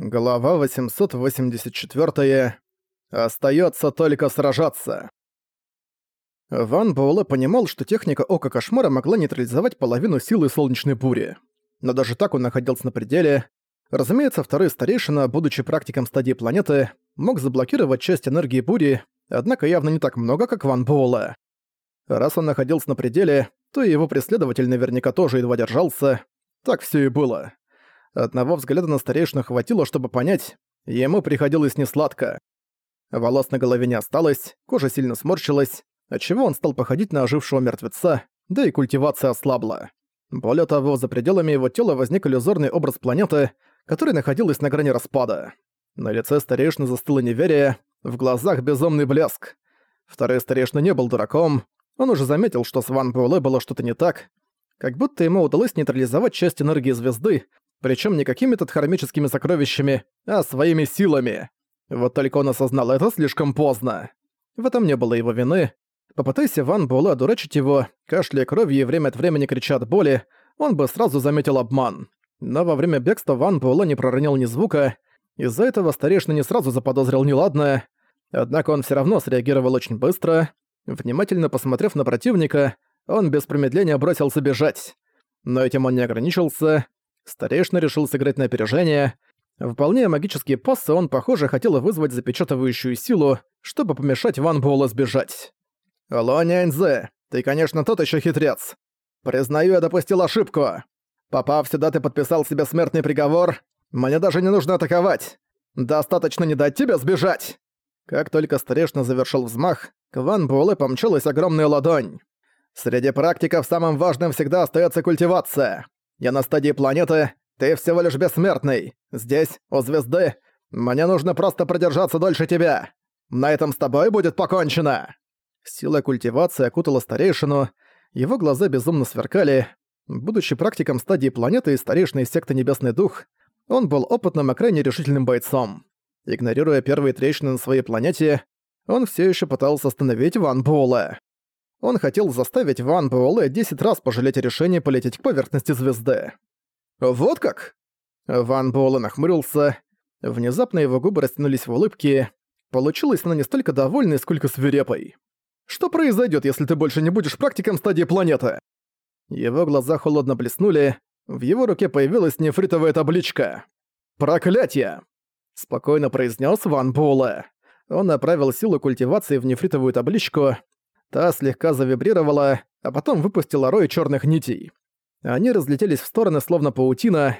Глава 884. Остается только сражаться. Ван Буэлэ понимал, что техника Ока Кошмара могла нейтрализовать половину силы солнечной бури. Но даже так он находился на пределе. Разумеется, второй старейшина, будучи практиком стадии планеты, мог заблокировать часть энергии бури, однако явно не так много, как Ван Буэлэ. Раз он находился на пределе, то и его преследователь наверняка тоже едва держался. Так все и было. Одного взгляда на старейшину хватило, чтобы понять, ему приходилось несладко. Волос на голове не осталось, кожа сильно сморщилась, отчего он стал походить на ожившего мертвеца, да и культивация ослабла. Более того, за пределами его тела возник иллюзорный образ планеты, которая находилась на грани распада. На лице старейшины застыло неверие, в глазах безумный блеск. Второй старейшина не был дураком, он уже заметил, что с Ван Буэлэ было что-то не так, как будто ему удалось нейтрализовать часть энергии звезды, причем не какими-то хромическими сокровищами, а своими силами. Вот только он осознал это слишком поздно. В этом не было его вины. Попытайся Ван Буэлэ одурачить его, кашляя кровью и время от времени крича от боли, он бы сразу заметил обман. Но во время бегства Ван Буэлэ не проронил ни звука, из-за этого старейшина не сразу заподозрил неладное, однако он все равно среагировал очень быстро. Внимательно посмотрев на противника, он без промедления бросился бежать. Но этим он не ограничился. Старейшина решил сыграть на опережение. Выполняя магические пассы, он, похоже, хотел вызвать запечатывающую силу, чтобы помешать Ван Буэлэ сбежать. «Алло, Няньзе, ты, конечно, тот еще хитрец. Признаю, я допустил ошибку. Попав сюда, ты подписал себе смертный приговор. Мне даже не нужно атаковать. Достаточно не дать тебе сбежать!» Как только старейшина завершил взмах, к Ван Буэлэ помчалась огромная ладонь. «Среди практиков самым важным всегда остается культивация. Я на стадии планеты, ты всего лишь бессмертный. Здесь, у звезды, мне нужно просто продержаться дольше тебя. На этом с тобой будет покончено!» Сила культивации окутала старейшину, его глаза безумно сверкали. Будучи практиком стадии планеты и старейшиной секты Небесный Дух, он был опытным и крайне решительным бойцом. Игнорируя первые трещины на своей планете, он все еще пытался остановить Ван Буэлэ. Он хотел заставить Ван Буэлэ 10 раз пожалеть о решении полететь к поверхности звезды. «Вот как?» Ван Буэлэ нахмурился. Внезапно его губы растянулись в улыбке. Получилось она не столько довольной, сколько свирепой. «Что произойдет, если ты больше не будешь практиком стадии планеты?» Его глаза холодно блеснули. В его руке появилась нефритовая табличка. «Проклятие!» Спокойно произнес Ван Буэлэ. Он направил силу культивации в нефритовую табличку, Та слегка завибрировала, а потом выпустила рой черных нитей. Они разлетелись в стороны, словно паутина.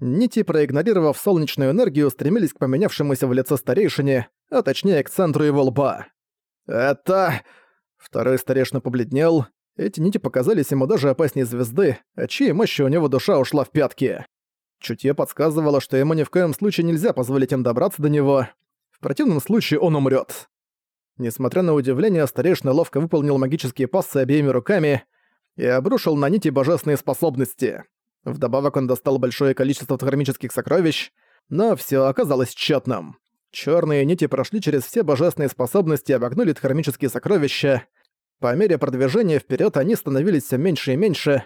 Нити, проигнорировав солнечную энергию, стремились к поменявшемуся в лице старейшине, а точнее к центру его лба. «Это...» Второй старейшина побледнел. Эти нити показались ему даже опаснее звезды, от чьей мощи у него душа ушла в пятки. Чутье подсказывало, что ему ни в коем случае нельзя позволить им добраться до него. В противном случае он умрет. Несмотря на удивление, старейшина ловко выполнил магические пассы обеими руками и обрушил на нити божественные способности. Вдобавок он достал большое количество хромических сокровищ, но все оказалось тщетным. Черные нити прошли через все божественные способности и обогнули хромические сокровища. По мере продвижения вперед они становились все меньше и меньше,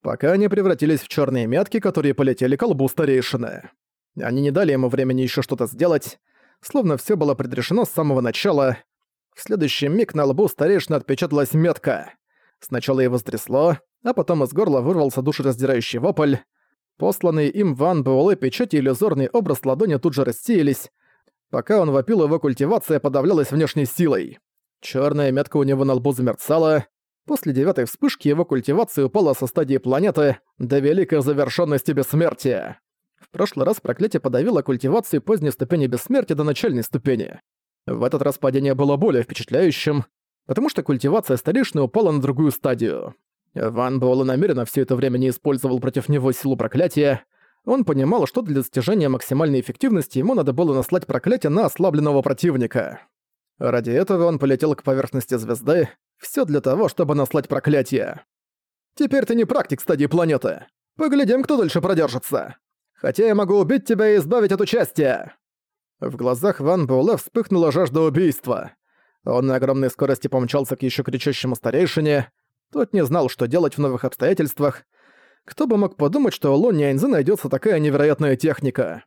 пока они превратились в черные метки, которые полетели к лбу старейшины. Они не дали ему времени еще что-то сделать, словно все было предрешено с самого начала — в следующий миг на лбу старейшины отпечаталась метка. Сначала его стрясло, а потом из горла вырвался душераздирающий вопль. Посланные им Ван Буэлэ печать и иллюзорный образ ладони тут же рассеялись. Пока он вопил, его культивация подавлялась внешней силой. Черная метка у него на лбу замерцала. После девятой вспышки его культивация упала со стадии планеты до великой завершенности бессмертия. В прошлый раз проклятие подавило культивацию поздней ступени бессмертия до начальной ступени. В этот раз падение было более впечатляющим, потому что культивация старейшины упала на другую стадию. Ван Буэлэ намеренно все это время не использовал против него силу проклятия. Он понимал, что для достижения максимальной эффективности ему надо было наслать проклятие на ослабленного противника. Ради этого он полетел к поверхности звезды, все для того, чтобы наслать проклятие. «Теперь ты не практик стадии планеты. Поглядим, кто дольше продержится. Хотя я могу убить тебя и избавить от участия!» В глазах Ван Буэлэ вспыхнула жажда убийства. Он на огромной скорости помчался к еще кричащему старейшине. Тот не знал, что делать в новых обстоятельствах. Кто бы мог подумать, что у Лун Няньзы найдется такая невероятная техника.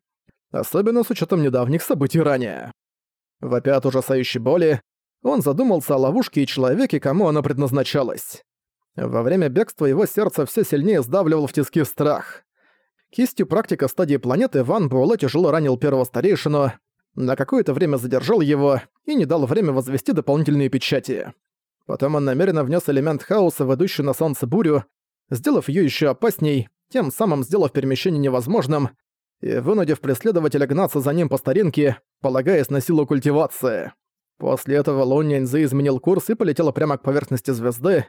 особенно с учетом недавних событий ранее. Вопя от ужасающей боли, он задумался о ловушке и человеке, кому она предназначалась. Во время бегства его сердце все сильнее сдавливал в тиски страх. Кистью практика стадии планеты Ван Буэлэ тяжело ранил первого старейшину, на какое-то время задержал его и не дал время возвести дополнительные печати. Потом он намеренно внес элемент хаоса в идущую на солнце бурю, сделав ее еще опасней, тем самым сделав перемещение невозможным и вынудив преследователя гнаться за ним по старинке, полагаясь на силу культивации. После этого Лун Няньзы изменил курс и полетела прямо к поверхности звезды.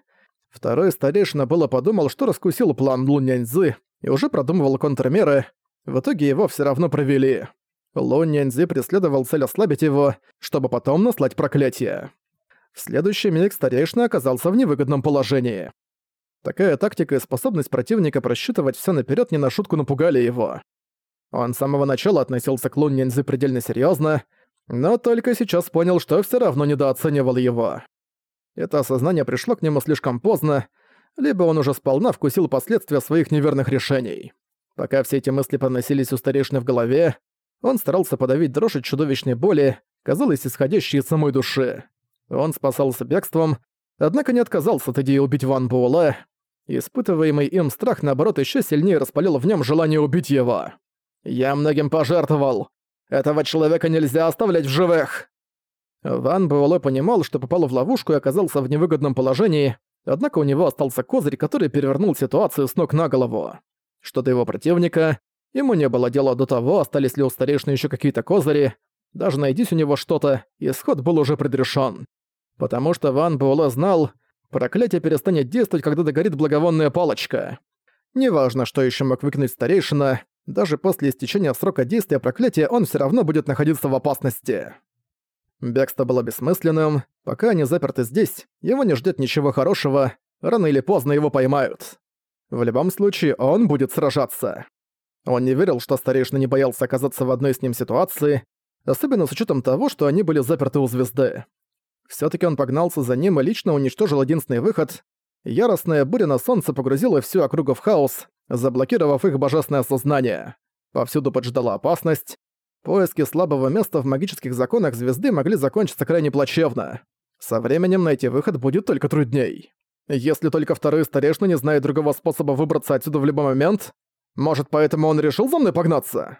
Второй старейшина было подумал, что раскусил план Лун Няньзы и уже продумывал контрмеры, в итоге его все равно провели. Лун Няньзы преследовал цель ослабить его, чтобы потом наслать проклятие. В следующий миг старейшина оказался в невыгодном положении. Такая тактика и способность противника просчитывать все наперед не на шутку напугали его. Он с самого начала относился к Лун Няньзы предельно серьезно, но только сейчас понял, что все равно недооценивал его. Это осознание пришло к нему слишком поздно, либо он уже сполна вкусил последствия своих неверных решений. Пока все эти мысли проносились у старейшины в голове, он старался подавить дрожь от чудовищной боли, казалось, исходящей из самой души. Он спасался бегством, однако не отказался от идеи убить Ван Буэлэ. Испытываемый им страх, наоборот, еще сильнее распалил в нем желание убить его. «Я многим пожертвовал. Этого человека нельзя оставлять в живых!» Ван Буэлэ понимал, что попал в ловушку и оказался в невыгодном положении, однако у него остался козырь, который перевернул ситуацию с ног на голову. Что до его противника, ему не было дела до того, остались ли у старейшины еще какие-то козыри, даже найдись у него что-то, исход был уже предрешен. Потому что Ван Буэлэ знал, проклятие перестанет действовать, когда догорит благовонная палочка. Неважно, что еще мог выкинуть старейшина, даже после истечения срока действия проклятия он все равно будет находиться в опасности. Бегство было бессмысленным, пока они заперты здесь, его не ждет ничего хорошего, рано или поздно его поймают. В любом случае, он будет сражаться. Он не верил, что старейшина не боялся оказаться в одной с ним ситуации, особенно с учетом того, что они были заперты у звезды. все таки он погнался за ним и лично уничтожил единственный выход. Яростная буря на солнце погрузила всю округу в хаос, заблокировав их божественное сознание. Повсюду поджидала опасность. Поиски слабого места в магических законах звезды могли закончиться крайне плачевно. Со временем найти выход будет только трудней. Если только второй старейшина не знает другого способа выбраться отсюда в любой момент, может, поэтому он решил за мной погнаться?